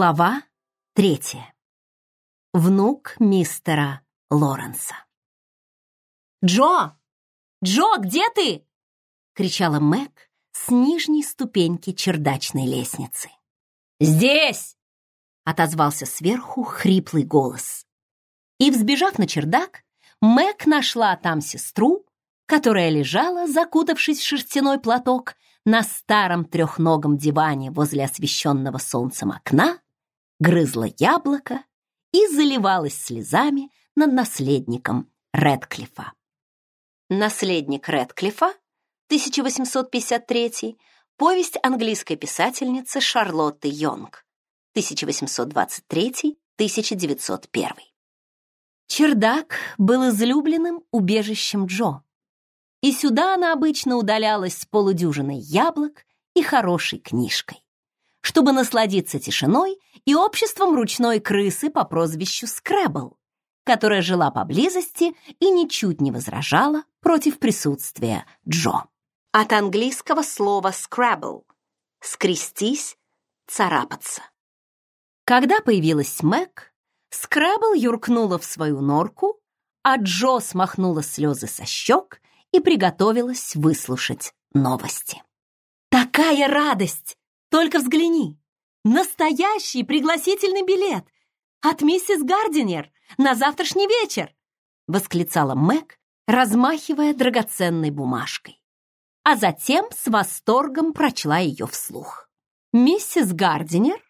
Глава третья. Внук мистера Лоренса. «Джо! Джо, где ты?» — кричала Мэг с нижней ступеньки чердачной лестницы. «Здесь!» — отозвался сверху хриплый голос. И, взбежав на чердак, Мэг нашла там сестру, которая лежала, закутавшись в шерстяной платок, на старом трехногом диване возле освещенного солнцем окна, грызла яблоко и заливалась слезами над наследником Редклифа. Наследник Редклифа, 1853, повесть английской писательницы Шарлотты Йонг, 1823-1901. Чердак был излюбленным убежищем Джо и сюда она обычно удалялась с полудюжиной яблок и хорошей книжкой, чтобы насладиться тишиной и обществом ручной крысы по прозвищу Скрэбл, которая жила поблизости и ничуть не возражала против присутствия Джо. От английского слова «scrabble» — «скрестись», «царапаться». Когда появилась Мэг, Скрэбл юркнула в свою норку, а Джо смахнула слезы со щек и приготовилась выслушать новости. «Такая радость! Только взгляни! Настоящий пригласительный билет от миссис Гардинер на завтрашний вечер!» восклицала Мэг, размахивая драгоценной бумажкой. А затем с восторгом прочла ее вслух. «Миссис Гардинер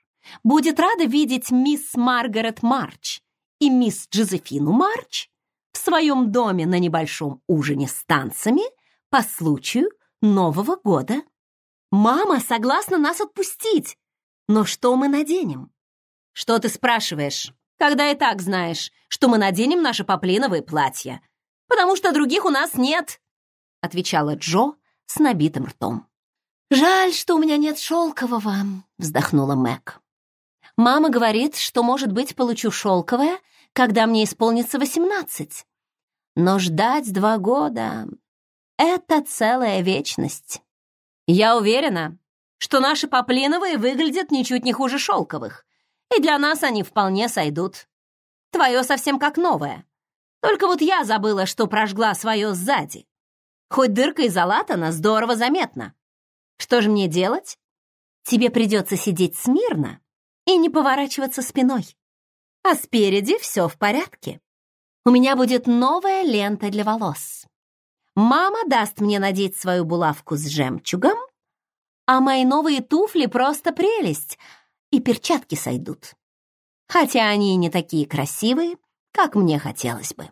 будет рада видеть мисс Маргарет Марч и мисс Джозефину Марч в своем доме на небольшом ужине с танцами по случаю Нового года. Мама согласна нас отпустить, но что мы наденем? Что ты спрашиваешь, когда и так знаешь, что мы наденем наши поплиновые платья? Потому что других у нас нет, отвечала Джо с набитым ртом. «Жаль, что у меня нет шелкового», — вздохнула Мэг. «Мама говорит, что, может быть, получу шелковое, когда мне исполнится восемнадцать. Но ждать два года — это целая вечность. Я уверена, что наши поплиновые выглядят ничуть не хуже шелковых, и для нас они вполне сойдут. Твое совсем как новое. Только вот я забыла, что прожгла свое сзади. Хоть дырка и залатана, здорово заметно. Что же мне делать? Тебе придется сидеть смирно и не поворачиваться спиной а спереди все в порядке. У меня будет новая лента для волос. Мама даст мне надеть свою булавку с жемчугом, а мои новые туфли просто прелесть, и перчатки сойдут. Хотя они и не такие красивые, как мне хотелось бы.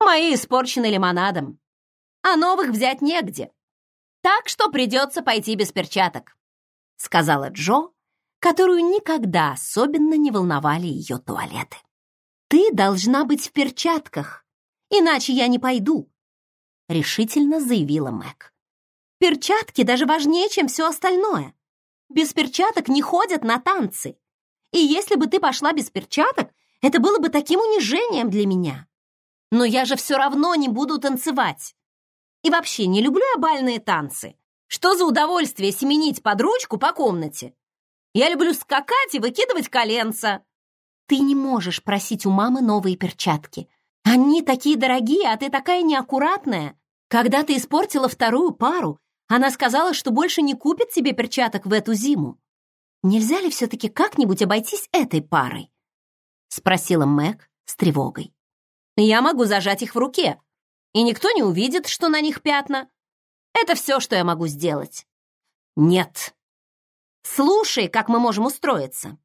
Мои испорчены лимонадом, а новых взять негде. Так что придется пойти без перчаток, сказала Джо, которую никогда особенно не волновали ее туалеты. «Ты должна быть в перчатках, иначе я не пойду», — решительно заявила Мэг. «Перчатки даже важнее, чем все остальное. Без перчаток не ходят на танцы. И если бы ты пошла без перчаток, это было бы таким унижением для меня. Но я же все равно не буду танцевать. И вообще не люблю я бальные танцы. Что за удовольствие семенить под ручку по комнате? Я люблю скакать и выкидывать коленца. Ты не можешь просить у мамы новые перчатки. Они такие дорогие, а ты такая неаккуратная. Когда ты испортила вторую пару, она сказала, что больше не купит тебе перчаток в эту зиму. Нельзя ли все-таки как-нибудь обойтись этой парой? Спросила Мэг с тревогой. Я могу зажать их в руке, и никто не увидит, что на них пятна. Это все, что я могу сделать. Нет, Слушай, как мы можем устроиться.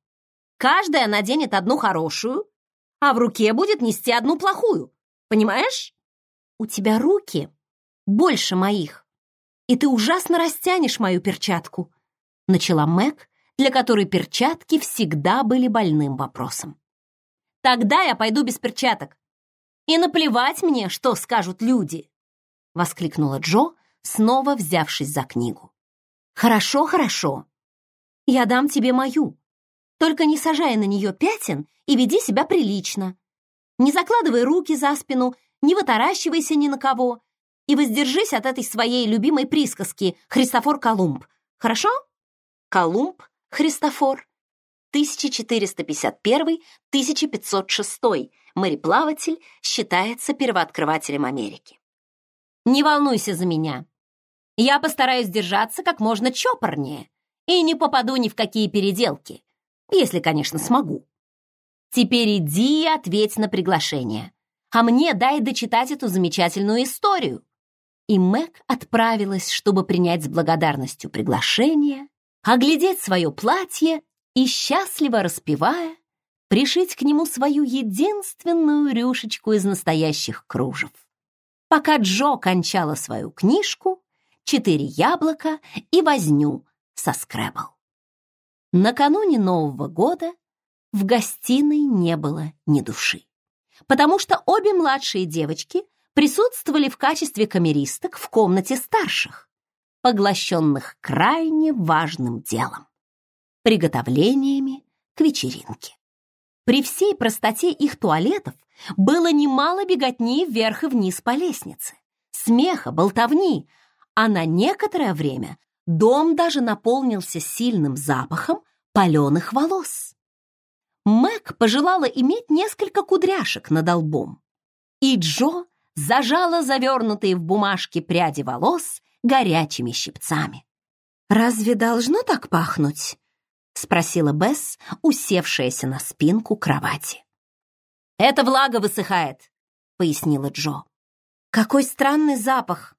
Каждая наденет одну хорошую, а в руке будет нести одну плохую. Понимаешь? У тебя руки больше моих, и ты ужасно растянешь мою перчатку, начала Мэг, для которой перчатки всегда были больным вопросом. Тогда я пойду без перчаток. И наплевать мне, что скажут люди, воскликнула Джо, снова взявшись за книгу. Хорошо, хорошо, я дам тебе мою. Только не сажай на нее пятен и веди себя прилично. Не закладывай руки за спину, не вытаращивайся ни на кого и воздержись от этой своей любимой присказки «Христофор Колумб». Хорошо? Колумб, Христофор. 1451-1506, мореплаватель, считается первооткрывателем Америки. Не волнуйся за меня. Я постараюсь держаться как можно чопорнее и не попаду ни в какие переделки, если, конечно, смогу. Теперь иди и ответь на приглашение, а мне дай дочитать эту замечательную историю. И Мэг отправилась, чтобы принять с благодарностью приглашение, оглядеть свое платье и, счастливо распевая, пришить к нему свою единственную рюшечку из настоящих кружев. Пока Джо кончала свою книжку, четыре яблока и возню со скребл. Накануне Нового года в гостиной не было ни души, потому что обе младшие девочки присутствовали в качестве камеристок в комнате старших, поглощенных крайне важным делом — приготовлениями к вечеринке. При всей простоте их туалетов было немало беготни вверх и вниз по лестнице, смеха, болтовни, а на некоторое время дом даже наполнился сильным запахом паленых волос. Мэг пожелала иметь несколько кудряшек над лбом, и Джо зажала завернутые в бумажки пряди волос горячими щипцами. «Разве должно так пахнуть?» — спросила Бесс, усевшаяся на спинку кровати. «Это влага высыхает», — пояснила Джо. «Какой странный запах!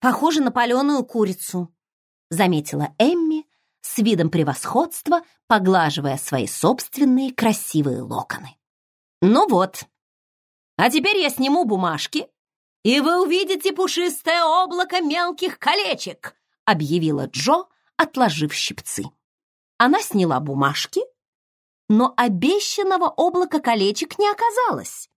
Похоже на паленую курицу», — заметила Эмми с видом превосходства, поглаживая свои собственные красивые локоны. «Ну вот, а теперь я сниму бумажки, и вы увидите пушистое облако мелких колечек», объявила Джо, отложив щипцы. Она сняла бумажки, но обещанного облака колечек не оказалось.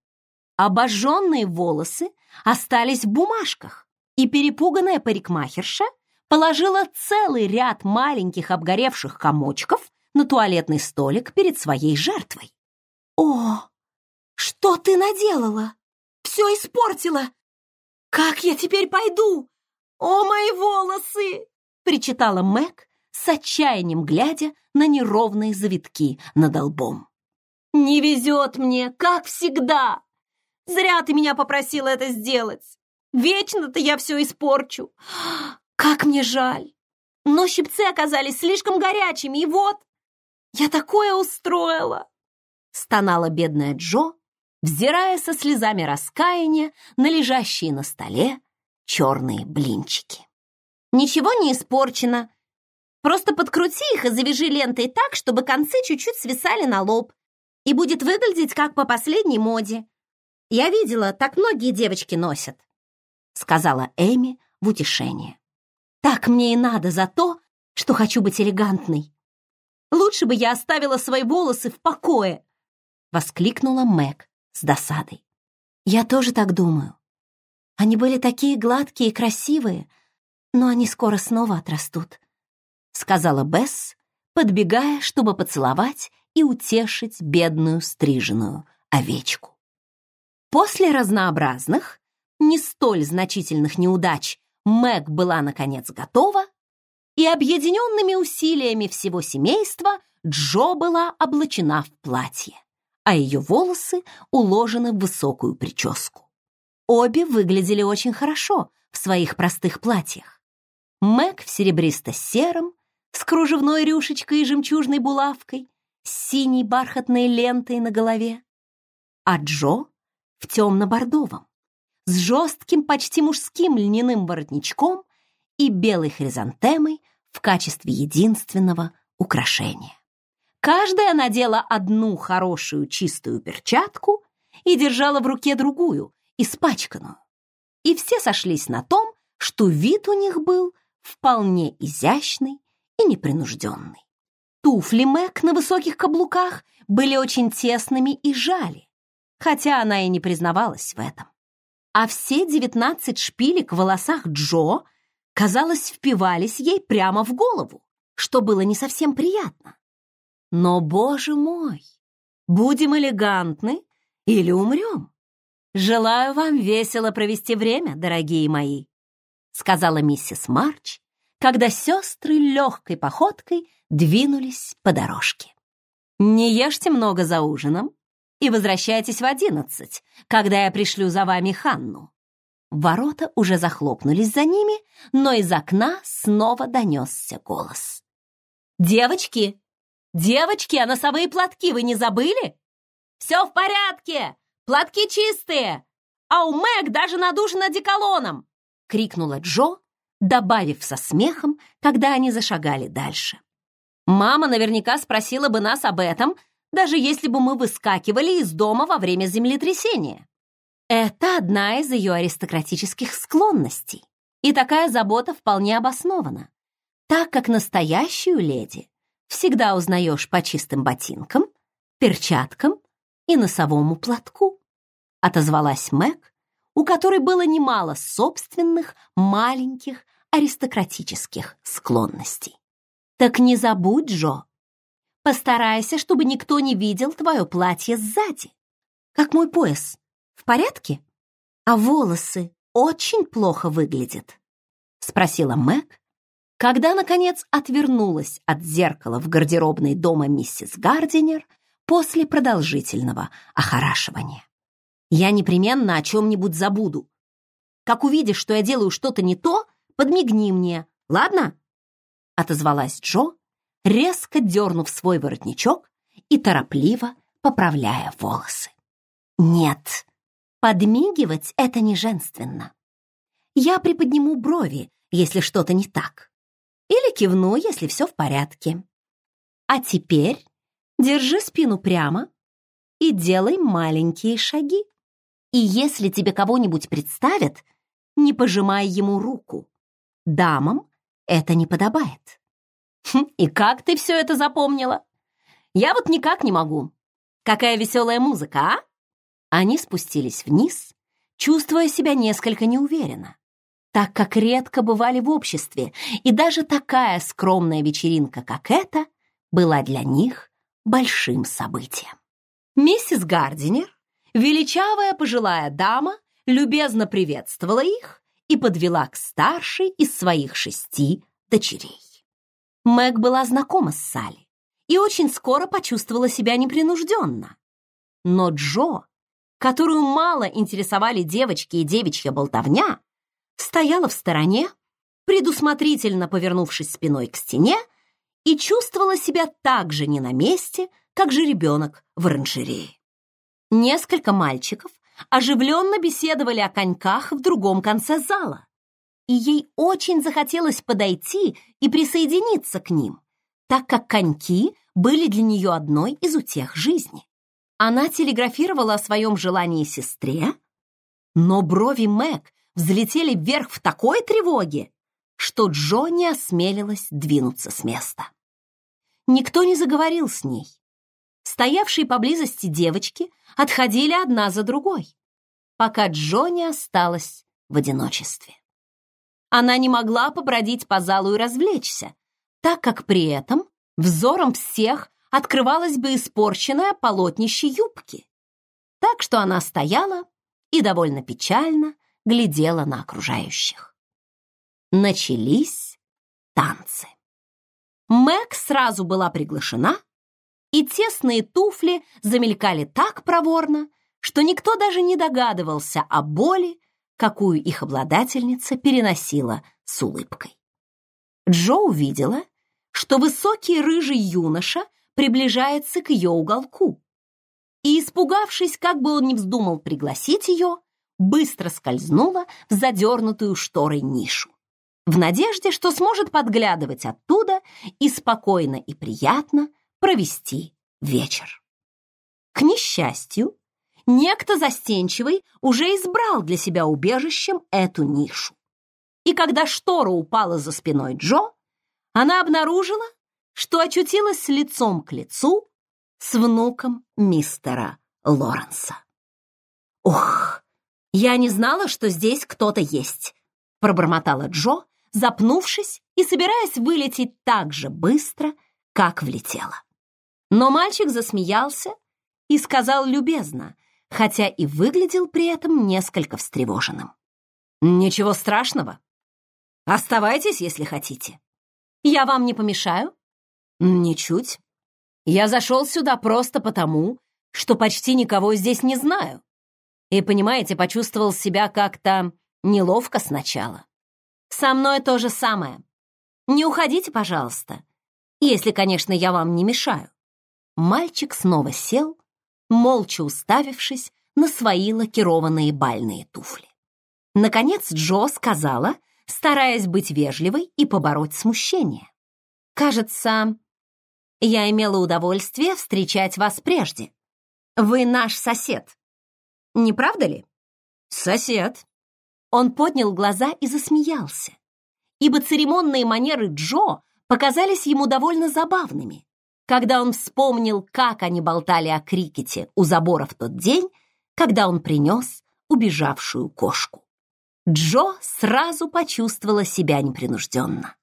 Обожженные волосы остались в бумажках, и перепуганная парикмахерша положила целый ряд маленьких обгоревших комочков на туалетный столик перед своей жертвой. «О, что ты наделала? Все испортила! Как я теперь пойду? О, мои волосы!» причитала Мэг, с отчаянием глядя на неровные завитки над лбом. «Не везет мне, как всегда! Зря ты меня попросила это сделать! Вечно-то я все испорчу! Как мне жаль! Но щипцы оказались слишком горячими, и вот я такое устроила!» Стонала бедная Джо, взирая со слезами раскаяния на лежащие на столе черные блинчики. «Ничего не испорчено. Просто подкрути их и завяжи лентой так, чтобы концы чуть-чуть свисали на лоб, и будет выглядеть как по последней моде. Я видела, так многие девочки носят», — сказала Эми в утешение. Так мне и надо за то, что хочу быть элегантной. Лучше бы я оставила свои волосы в покое, воскликнула Мэг с досадой. Я тоже так думаю. Они были такие гладкие и красивые, но они скоро снова отрастут, сказала Бесс, подбегая, чтобы поцеловать и утешить бедную стриженную овечку. После разнообразных, не столь значительных неудач Мэг была, наконец, готова, и объединенными усилиями всего семейства Джо была облачена в платье, а ее волосы уложены в высокую прическу. Обе выглядели очень хорошо в своих простых платьях. Мэг в серебристо-сером, с кружевной рюшечкой и жемчужной булавкой, с синей бархатной лентой на голове, а Джо в темно-бордовом, с жестким, почти мужским льняным воротничком и белой хризантемой в качестве единственного украшения. Каждая надела одну хорошую чистую перчатку и держала в руке другую, испачканную. И все сошлись на том, что вид у них был вполне изящный и непринужденный. Туфли Мэг на высоких каблуках были очень тесными и жали, хотя она и не признавалась в этом а все девятнадцать шпилек в волосах Джо, казалось, впивались ей прямо в голову, что было не совсем приятно. Но, боже мой, будем элегантны или умрем. Желаю вам весело провести время, дорогие мои, сказала миссис Марч, когда сестры легкой походкой двинулись по дорожке. Не ешьте много за ужином и возвращайтесь в одиннадцать, когда я пришлю за вами Ханну». Ворота уже захлопнулись за ними, но из окна снова донесся голос. «Девочки! Девочки, а носовые платки вы не забыли?» «Все в порядке! Платки чистые! А у Мэг даже надушена деколоном!» — крикнула Джо, добавив со смехом, когда они зашагали дальше. «Мама наверняка спросила бы нас об этом, даже если бы мы выскакивали из дома во время землетрясения. Это одна из ее аристократических склонностей, и такая забота вполне обоснована, так как настоящую леди всегда узнаешь по чистым ботинкам, перчаткам и носовому платку, отозвалась Мэг, у которой было немало собственных маленьких аристократических склонностей. Так не забудь, Джо, постарайся, чтобы никто не видел твое платье сзади, как мой пояс. В порядке? А волосы очень плохо выглядят, спросила Мэг, когда, наконец, отвернулась от зеркала в гардеробной дома миссис Гардинер после продолжительного охорашивания. «Я непременно о чем-нибудь забуду. Как увидишь, что я делаю что-то не то, подмигни мне, ладно?» Отозвалась Джо, резко дернув свой воротничок и торопливо поправляя волосы. «Нет, подмигивать — это не женственно. Я приподниму брови, если что-то не так, или кивну, если все в порядке. А теперь Держи спину прямо и делай маленькие шаги. И если тебе кого-нибудь представят, не пожимай ему руку. Дамам это не подобает. Хм, и как ты все это запомнила? Я вот никак не могу. Какая веселая музыка, а? Они спустились вниз, чувствуя себя несколько неуверенно, так как редко бывали в обществе, и даже такая скромная вечеринка, как эта, была для них большим событием. Миссис Гардинер, величавая пожилая дама, любезно приветствовала их и подвела к старшей из своих шести дочерей. Мэг была знакома с Салли и очень скоро почувствовала себя непринужденно. Но Джо, которую мало интересовали девочки и девичья болтовня, стояла в стороне, предусмотрительно повернувшись спиной к стене и чувствовала себя так же не на месте, как же ребенок в оранжерее. Несколько мальчиков оживленно беседовали о коньках в другом конце зала, и ей очень захотелось подойти и присоединиться к ним, так как коньки были для нее одной из утех жизни. Она телеграфировала о своем желании сестре, но брови Мэг взлетели вверх в такой тревоге, что Джо не осмелилась двинуться с места. Никто не заговорил с ней. Стоявшие поблизости девочки отходили одна за другой, пока Джо не осталась в одиночестве. Она не могла побродить по залу и развлечься, так как при этом взором всех открывалось бы испорченное полотнище юбки. Так что она стояла и довольно печально глядела на окружающих начались танцы. Мэг сразу была приглашена, и тесные туфли замелькали так проворно, что никто даже не догадывался о боли, какую их обладательница переносила с улыбкой. Джо увидела, что высокий рыжий юноша приближается к ее уголку, и, испугавшись, как бы он ни вздумал пригласить ее, быстро скользнула в задернутую шторой нишу в надежде, что сможет подглядывать оттуда и спокойно и приятно провести вечер. К несчастью, некто застенчивый уже избрал для себя убежищем эту нишу. И когда штора упала за спиной Джо, она обнаружила, что очутилась лицом к лицу с внуком мистера Лоренса. «Ох, я не знала, что здесь кто-то есть», пробормотала Джо, запнувшись и собираясь вылететь так же быстро, как влетела. Но мальчик засмеялся и сказал любезно, хотя и выглядел при этом несколько встревоженным. «Ничего страшного. Оставайтесь, если хотите. Я вам не помешаю?» «Ничуть. Я зашел сюда просто потому, что почти никого здесь не знаю. И, понимаете, почувствовал себя как-то неловко сначала. Со мной то же самое. Не уходите, пожалуйста, если, конечно, я вам не мешаю. Мальчик снова сел, молча уставившись на свои лакированные бальные туфли. Наконец Джо сказала, стараясь быть вежливой и побороть смущение. «Кажется, я имела удовольствие встречать вас прежде. Вы наш сосед. Не правда ли?» «Сосед». Он поднял глаза и засмеялся, ибо церемонные манеры Джо показались ему довольно забавными, когда он вспомнил, как они болтали о крикете у забора в тот день, когда он принес убежавшую кошку. Джо сразу почувствовала себя непринужденно.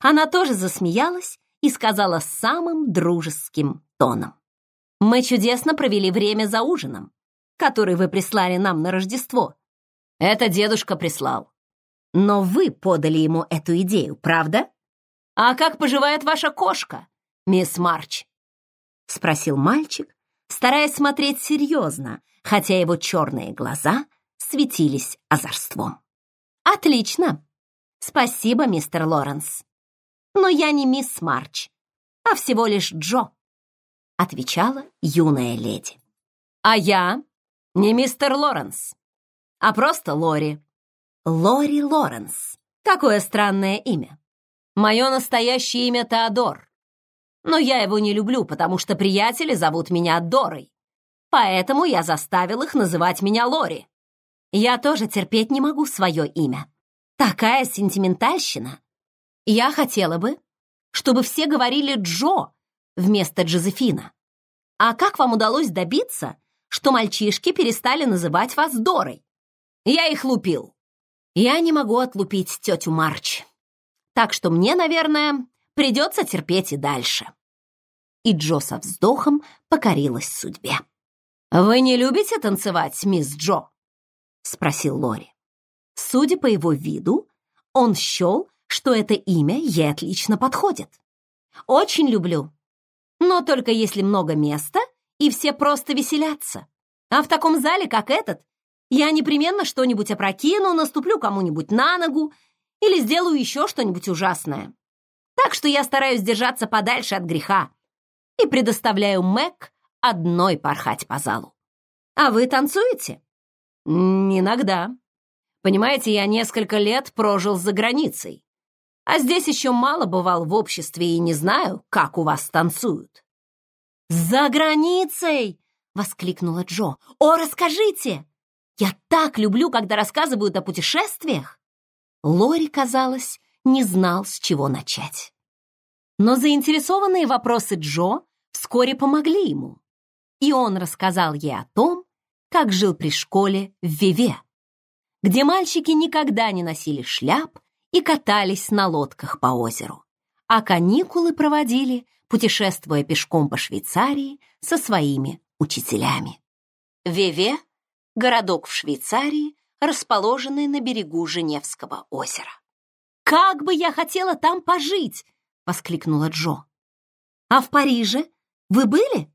Она тоже засмеялась и сказала самым дружеским тоном. «Мы чудесно провели время за ужином, который вы прислали нам на Рождество. Это дедушка прислал. Но вы подали ему эту идею, правда? А как поживает ваша кошка, мисс Марч?» Спросил мальчик, стараясь смотреть серьезно, хотя его черные глаза светились озорством. «Отлично! Спасибо, мистер Лоренс. Но я не мисс Марч, а всего лишь Джо», отвечала юная леди. «А я не мистер Лоренс, а просто Лори. Лори Лоренс. Какое странное имя. Мое настоящее имя Теодор. Но я его не люблю, потому что приятели зовут меня Дорой. Поэтому я заставил их называть меня Лори. Я тоже терпеть не могу свое имя. Такая сентиментальщина. Я хотела бы, чтобы все говорили Джо вместо Джозефина. А как вам удалось добиться, что мальчишки перестали называть вас Дорой? Я их лупил. Я не могу отлупить тетю Марч. Так что мне, наверное, придется терпеть и дальше. И Джо со вздохом покорилась судьбе. «Вы не любите танцевать, мисс Джо?» — спросил Лори. Судя по его виду, он счел, что это имя ей отлично подходит. «Очень люблю, но только если много места, и все просто веселятся. А в таком зале, как этот, я непременно что-нибудь опрокину, наступлю кому-нибудь на ногу или сделаю еще что-нибудь ужасное. Так что я стараюсь держаться подальше от греха и предоставляю Мэг одной порхать по залу. А вы танцуете? Иногда. Понимаете, я несколько лет прожил за границей. А здесь еще мало бывал в обществе и не знаю, как у вас танцуют. «За границей!» — воскликнула Джо. «О, расскажите! Я так люблю, когда рассказывают о путешествиях!» Лори, казалось, не знал, с чего начать. Но заинтересованные вопросы Джо вскоре помогли ему, и он рассказал ей о том, как жил при школе в Виве, где мальчики никогда не носили шляп и катались на лодках по озеру, а каникулы проводили, путешествуя пешком по Швейцарии со своими учителями. Веве городок в Швейцарии, расположенный на берегу Женевского озера. «Как бы я хотела там пожить!» — воскликнула Джо. «А в Париже вы были?»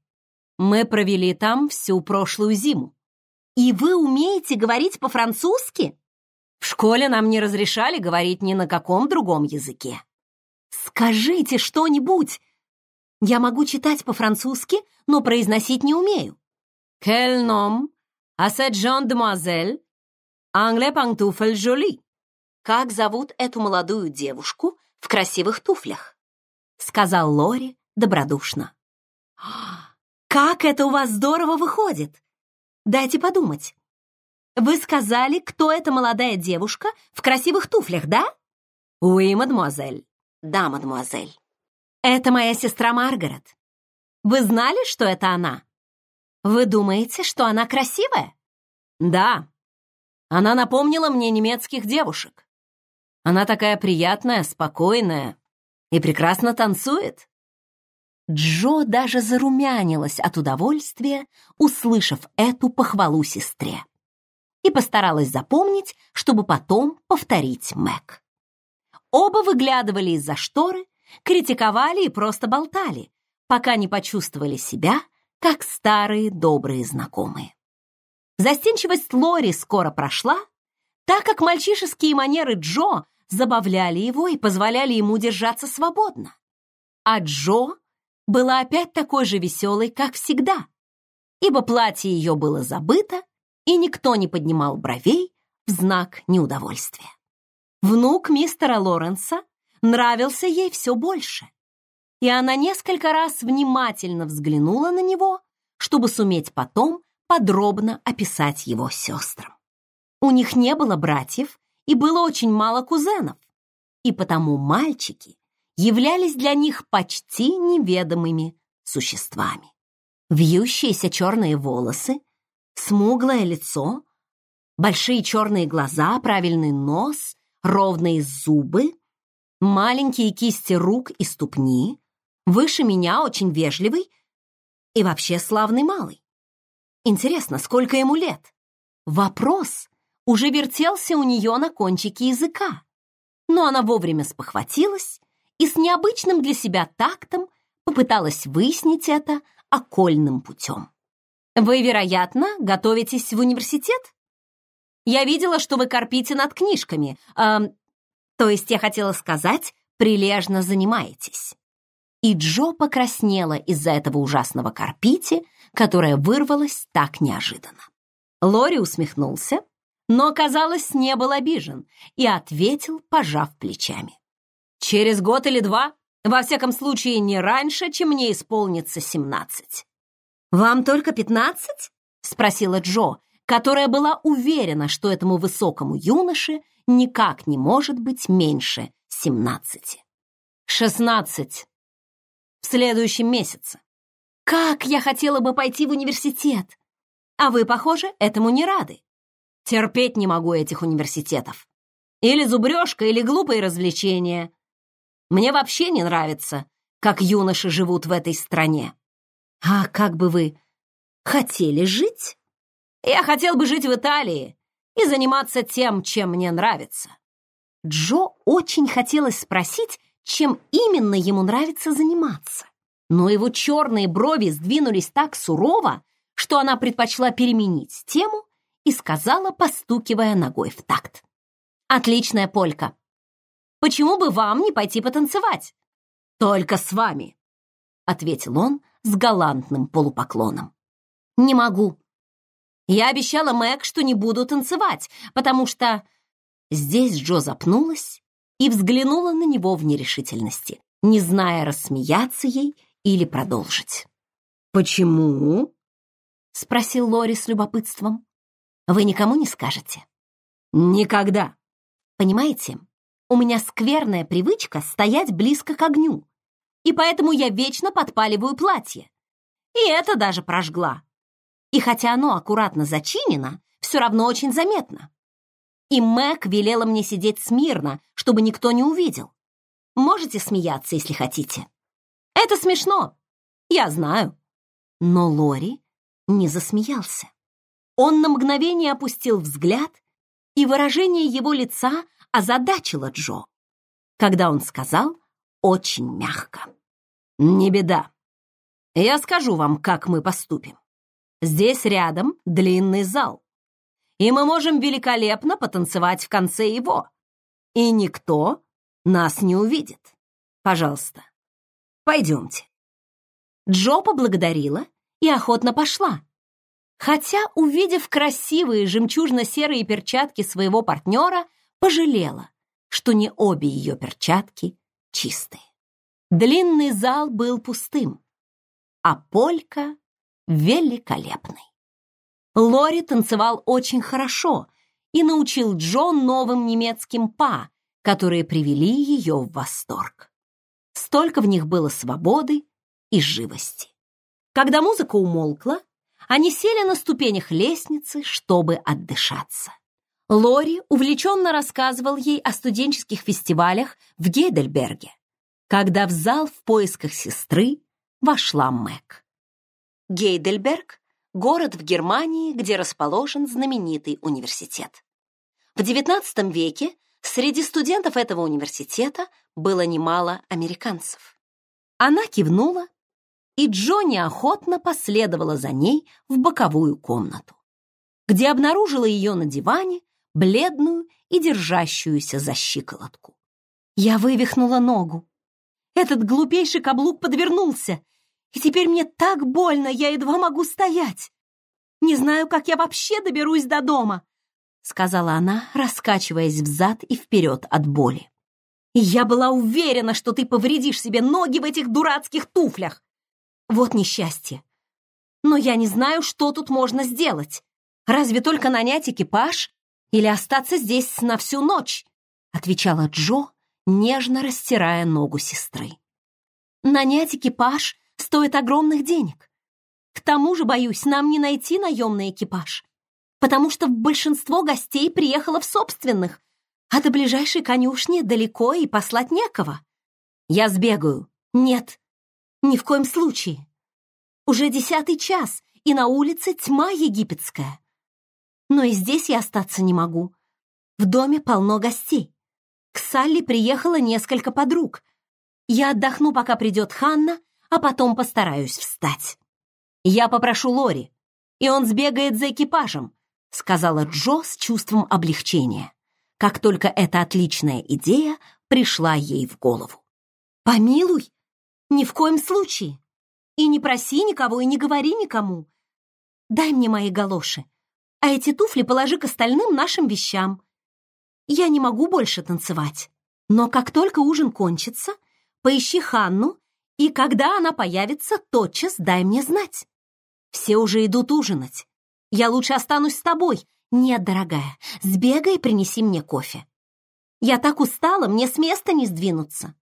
«Мы провели там всю прошлую зиму». «И вы умеете говорить по-французски?» «В школе нам не разрешали говорить ни на каком другом языке». «Скажите что-нибудь!» «Я могу читать по-французски, но произносить не умею». «Quel nom а cette jeune demoiselle, anglais pantoufle jolie. Как зовут эту молодую девушку в красивых туфлях? Сказал Лори добродушно. Как это у вас здорово выходит! Дайте подумать. Вы сказали, кто эта молодая девушка в красивых туфлях, да? Oui, мадемуазель. Да, мадемуазель. Это моя сестра Маргарет. Вы знали, что это она? Вы думаете, что она красивая? Да. Она напомнила мне немецких девушек. Она такая приятная, спокойная и прекрасно танцует. Джо даже зарумянилась от удовольствия, услышав эту похвалу сестре, и постаралась запомнить, чтобы потом повторить Мэг. Оба выглядывали из-за шторы, критиковали и просто болтали, пока не почувствовали себя, как старые добрые знакомые. Застенчивость Лори скоро прошла, так как мальчишеские манеры Джо забавляли его и позволяли ему держаться свободно. А Джо была опять такой же веселой, как всегда, ибо платье ее было забыто, и никто не поднимал бровей в знак неудовольствия. Внук мистера Лоренса нравился ей все больше, и она несколько раз внимательно взглянула на него, чтобы суметь потом подробно описать его сестрам. У них не было братьев и было очень мало кузенов, и потому мальчики являлись для них почти неведомыми существами. Вьющиеся черные волосы, смуглое лицо, большие черные глаза, правильный нос, ровные зубы, маленькие кисти рук и ступни, выше меня очень вежливый и вообще славный малый. Интересно, сколько ему лет? Вопрос уже вертелся у нее на кончике языка, но она вовремя спохватилась и с необычным для себя тактом попыталась выяснить это окольным путем. «Вы, вероятно, готовитесь в университет? Я видела, что вы корпите над книжками. Э, то есть я хотела сказать, прилежно занимаетесь». И Джо покраснела из-за этого ужасного корпите, которое вырвалось так неожиданно. Лори усмехнулся, но, казалось, не был обижен и ответил, пожав плечами. Через год или два, во всяком случае, не раньше, чем мне исполнится семнадцать. «Вам только пятнадцать?» — спросила Джо, которая была уверена, что этому высокому юноше никак не может быть меньше семнадцати. «Шестнадцать. В следующем месяце. Как я хотела бы пойти в университет! А вы, похоже, этому не рады. Терпеть не могу этих университетов. Или зубрежка, или глупые развлечения. Мне вообще не нравится, как юноши живут в этой стране. А как бы вы хотели жить? Я хотел бы жить в Италии и заниматься тем, чем мне нравится. Джо очень хотелось спросить, чем именно ему нравится заниматься. Но его черные брови сдвинулись так сурово, что она предпочла переменить тему и сказала, постукивая ногой в такт. «Отличная полька. Почему бы вам не пойти потанцевать? Только с вами, ответил он с галантным полупоклоном. Не могу. Я обещала Мэг, что не буду танцевать, потому что здесь Джо запнулась и взглянула на него в нерешительности, не зная, рассмеяться ей или продолжить. «Почему?» — спросил Лори с любопытством. «Вы никому не скажете?» «Никогда!» «Понимаете, у меня скверная привычка стоять близко к огню, и поэтому я вечно подпаливаю платье. И это даже прожгла. И хотя оно аккуратно зачинено, все равно очень заметно. И Мэг велела мне сидеть смирно, чтобы никто не увидел. Можете смеяться, если хотите. Это смешно, я знаю. Но Лори не засмеялся. Он на мгновение опустил взгляд, и выражение его лица озадачила Джо, когда он сказал очень мягко. «Не беда. Я скажу вам, как мы поступим. Здесь рядом длинный зал, и мы можем великолепно потанцевать в конце его, и никто нас не увидит. Пожалуйста, пойдемте». Джо поблагодарила и охотно пошла, хотя, увидев красивые жемчужно-серые перчатки своего партнера, пожалела, что не обе ее перчатки чистые. Длинный зал был пустым, а полька великолепной. Лори танцевал очень хорошо и научил Джон новым немецким па, которые привели ее в восторг. Столько в них было свободы и живости. Когда музыка умолкла, они сели на ступенях лестницы, чтобы отдышаться. Лори увлеченно рассказывал ей о студенческих фестивалях в Гейдельберге, когда в зал в поисках сестры вошла Мэг. Гейдельберг — город в Германии, где расположен знаменитый университет. В XIX веке среди студентов этого университета было немало американцев. Она кивнула и Джо неохотно последовала за ней в боковую комнату, где обнаружила ее на диване, бледную и держащуюся за щиколотку. Я вывихнула ногу. Этот глупейший каблук подвернулся, и теперь мне так больно, я едва могу стоять. Не знаю, как я вообще доберусь до дома, сказала она, раскачиваясь взад и вперед от боли. Я была уверена, что ты повредишь себе ноги в этих дурацких туфлях. Вот несчастье. Но я не знаю, что тут можно сделать. Разве только нанять экипаж или остаться здесь на всю ночь, отвечала Джо, нежно растирая ногу сестры. Нанять экипаж стоит огромных денег. К тому же, боюсь, нам не найти наемный экипаж, потому что большинство гостей приехало в собственных, а до ближайшей конюшни далеко и послать некого. Я сбегаю. Нет, ни в коем случае. Уже десятый час, и на улице тьма египетская. Но и здесь я остаться не могу. В доме полно гостей. К Салли приехало несколько подруг. Я отдохну, пока придет Ханна, а потом постараюсь встать. Я попрошу Лори, и он сбегает за экипажем, сказала Джо с чувством облегчения как только эта отличная идея пришла ей в голову. «Помилуй! Ни в коем случае! И не проси никого, и не говори никому! Дай мне мои галоши, а эти туфли положи к остальным нашим вещам. Я не могу больше танцевать, но как только ужин кончится, поищи Ханну, и когда она появится, тотчас дай мне знать. Все уже идут ужинать. Я лучше останусь с тобой, «Нет, дорогая, сбегай и принеси мне кофе. Я так устала, мне с места не сдвинуться».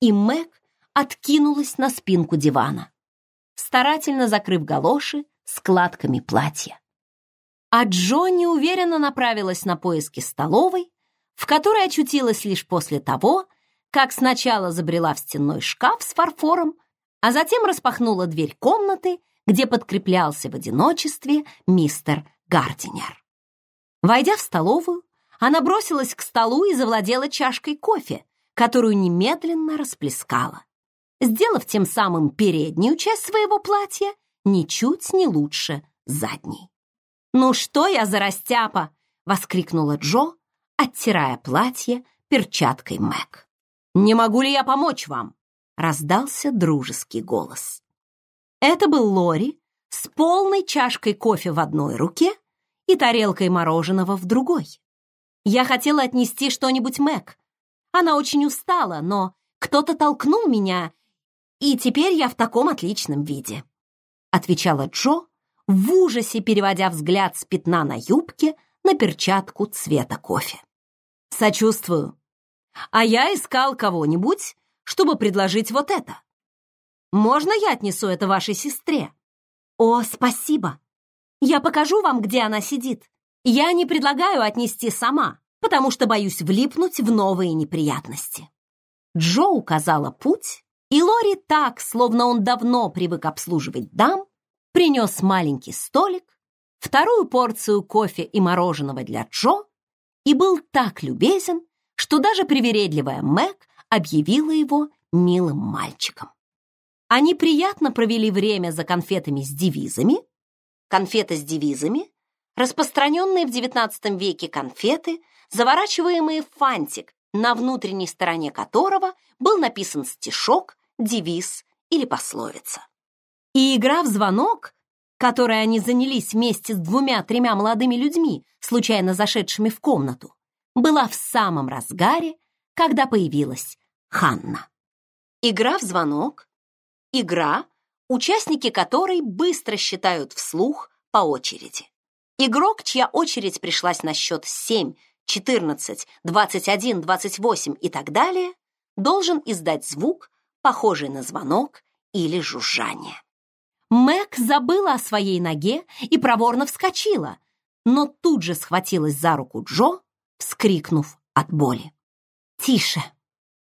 И Мэг откинулась на спинку дивана, старательно закрыв галоши складками платья. А Джонни уверенно направилась на поиски столовой, в которой очутилась лишь после того, как сначала забрела в стенной шкаф с фарфором, а затем распахнула дверь комнаты, где подкреплялся в одиночестве мистер Гардинер. Войдя в столовую, она бросилась к столу и завладела чашкой кофе, которую немедленно расплескала, сделав тем самым переднюю часть своего платья ничуть не лучше задней. «Ну что я за растяпа!» — воскликнула Джо, оттирая платье перчаткой Мэг. «Не могу ли я помочь вам?» — раздался дружеский голос. Это был Лори с полной чашкой кофе в одной руке и тарелкой мороженого в другой. Я хотела отнести что-нибудь Мэг. Она очень устала, но кто-то толкнул меня, и теперь я в таком отличном виде», — отвечала Джо, в ужасе переводя взгляд с пятна на юбке на перчатку цвета кофе. «Сочувствую. А я искал кого-нибудь, чтобы предложить вот это. Можно я отнесу это вашей сестре?» «О, спасибо!» Я покажу вам, где она сидит. Я не предлагаю отнести сама, потому что боюсь влипнуть в новые неприятности». Джо указала путь, и Лори так, словно он давно привык обслуживать дам, принес маленький столик, вторую порцию кофе и мороженого для Джо и был так любезен, что даже привередливая Мэг объявила его милым мальчиком. Они приятно провели время за конфетами с девизами, конфеты с девизами, распространенные в XIX веке конфеты, заворачиваемые в фантик, на внутренней стороне которого был написан стишок, девиз или пословица. И игра в звонок, которой они занялись вместе с двумя-тремя молодыми людьми, случайно зашедшими в комнату, была в самом разгаре, когда появилась Ханна. Игра в звонок, игра, участники которой быстро считают вслух по очереди. Игрок, чья очередь пришлась на счет 7, 14, 21, 28 и так далее, должен издать звук, похожий на звонок или жужжание. Мэг забыла о своей ноге и проворно вскочила, но тут же схватилась за руку Джо, вскрикнув от боли. «Тише!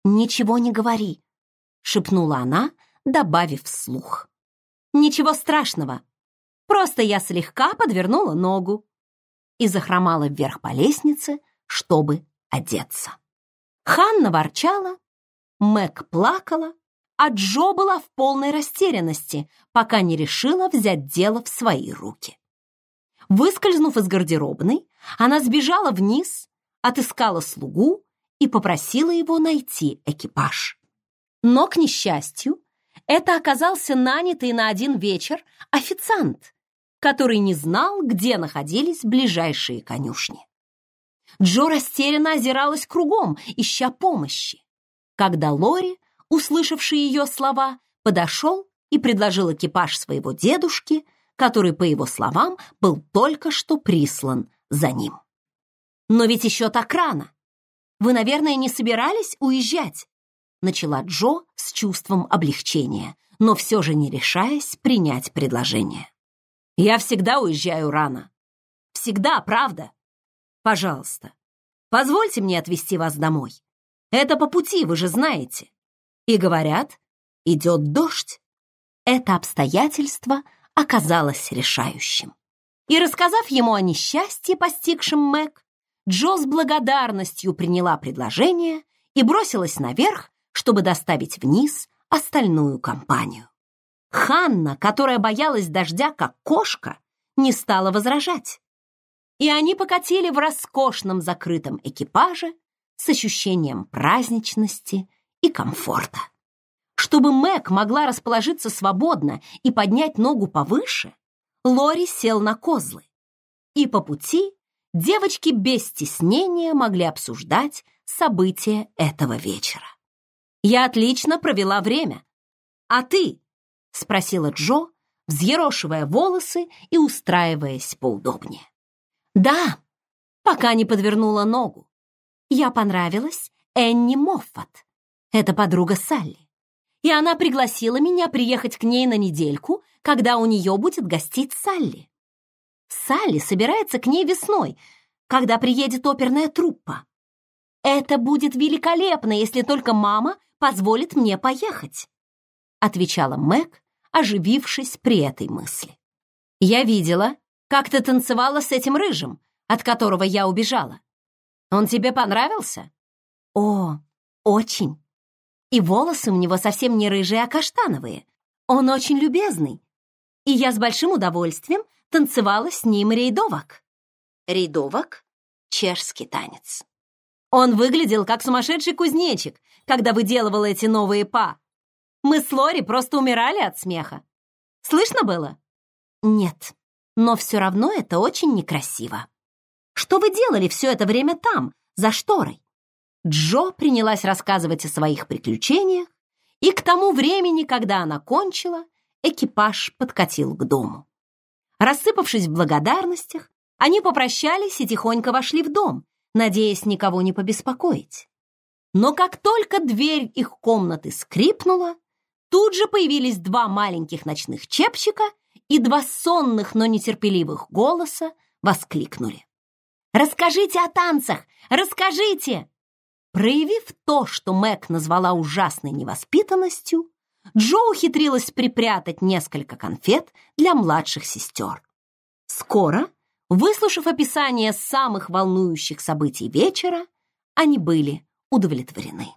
Ничего не говори!» — шепнула она, добавив вслух. «Ничего страшного. Просто я слегка подвернула ногу» и захромала вверх по лестнице, чтобы одеться. Ханна ворчала, Мэг плакала, а Джо была в полной растерянности, пока не решила взять дело в свои руки. Выскользнув из гардеробной, она сбежала вниз, отыскала слугу и попросила его найти экипаж. Но, к несчастью, это оказался нанятый на один вечер официант, который не знал, где находились ближайшие конюшни. Джо растерянно озиралась кругом, ища помощи, когда Лори, услышавший ее слова, подошел и предложил экипаж своего дедушки, который, по его словам, был только что прислан за ним. «Но ведь еще так рано. Вы, наверное, не собирались уезжать?» начала Джо с чувством облегчения, но все же не решаясь принять предложение. «Я всегда уезжаю рано. Всегда, правда. Пожалуйста, позвольте мне отвезти вас домой. Это по пути, вы же знаете. И говорят, идет дождь. Это обстоятельство оказалось решающим. И рассказав ему о несчастье, постигшем Мэг, Джо с благодарностью приняла предложение и бросилась наверх, чтобы доставить вниз остальную компанию. Ханна, которая боялась дождя как кошка, не стала возражать. И они покатили в роскошном закрытом экипаже с ощущением праздничности и комфорта. Чтобы Мэг могла расположиться свободно и поднять ногу повыше, Лори сел на козлы. И по пути девочки без стеснения могли обсуждать события этого вечера. Я отлично провела время. А ты? Спросила Джо, взъерошивая волосы и устраиваясь поудобнее. Да, пока не подвернула ногу. Я понравилась Энни Моффат. Это подруга Салли. И она пригласила меня приехать к ней на недельку, когда у нее будет гостить Салли. Салли собирается к ней весной, когда приедет оперная труппа. Это будет великолепно, если только мама позволит мне поехать», отвечала Мэг, оживившись при этой мысли. «Я видела, как ты танцевала с этим рыжим, от которого я убежала. Он тебе понравился?» «О, очень. И волосы у него совсем не рыжие, а каштановые. Он очень любезный. И я с большим удовольствием танцевала с ним рейдовок». Рейдовок — чешский танец. Он выглядел как сумасшедший кузнечик, когда выделывал эти новые па. Мы с Лори просто умирали от смеха. Слышно было? Нет, но все равно это очень некрасиво. Что вы делали все это время там, за шторой? Джо принялась рассказывать о своих приключениях, и к тому времени, когда она кончила, экипаж подкатил к дому. Рассыпавшись в благодарностях, они попрощались и тихонько вошли в дом, надеясь никого не побеспокоить. Но как только дверь их комнаты скрипнула, тут же появились два маленьких ночных чепчика и два сонных, но нетерпеливых голоса воскликнули. «Расскажите о танцах! Расскажите!» Проявив то, что Мэг назвала ужасной невоспитанностью, Джо ухитрилась припрятать несколько конфет для младших сестер. Скоро Выслушав описание самых волнующих событий вечера, они были удовлетворены.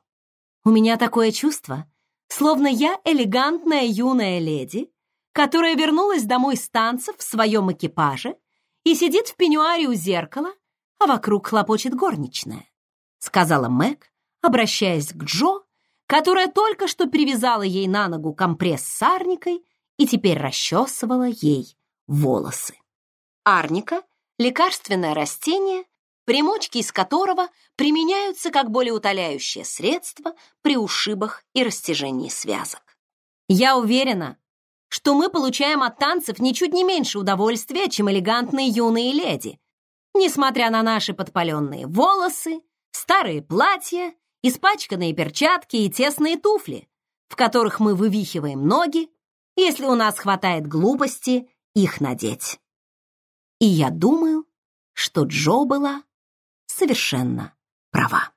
У меня такое чувство, словно я элегантная юная леди, которая вернулась домой с танцев в своем экипаже и сидит в пеньюаре у зеркала, а вокруг хлопочет горничная, сказала Мэг, обращаясь к Джо, которая только что привязала ей на ногу компресс с арникой и теперь расчесывала ей волосы. Арника – лекарственное растение, примочки из которого применяются как болеутоляющее средство при ушибах и растяжении связок. Я уверена, что мы получаем от танцев ничуть не меньше удовольствия, чем элегантные юные леди, несмотря на наши подпаленные волосы, старые платья, испачканные перчатки и тесные туфли, в которых мы вывихиваем ноги, если у нас хватает глупости их надеть. И я думаю, что Джо была совершенно права.